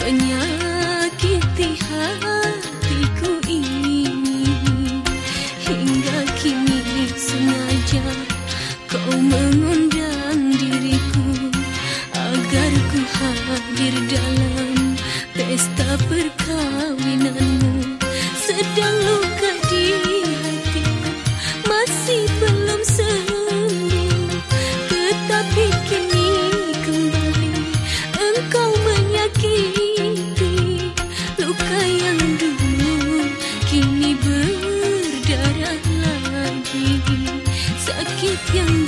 menyakiti hatiku ini hingga kini sengaja kau mengundang diriku agar ku hadir Dalam pesta perkahwinan. Kini berdarah lagi. Sakit yang